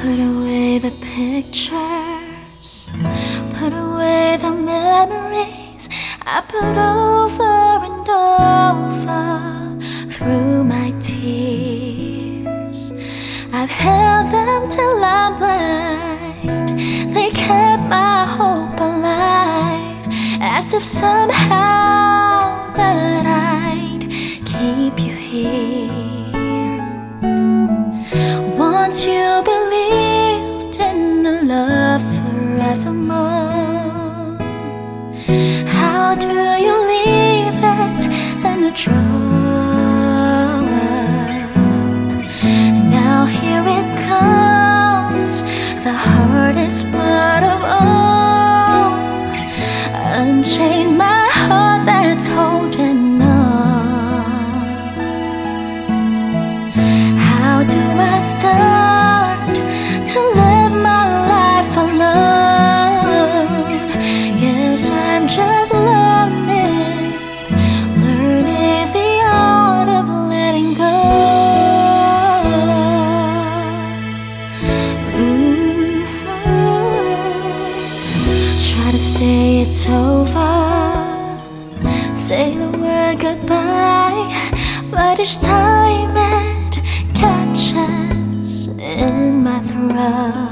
Put away the pictures, put away the memories. I put over and over through my tears. I've held them till I'm blind, they kept my hope alive, as if somehow the hardest it's over, say the word goodbye, but each time it catches in my throat.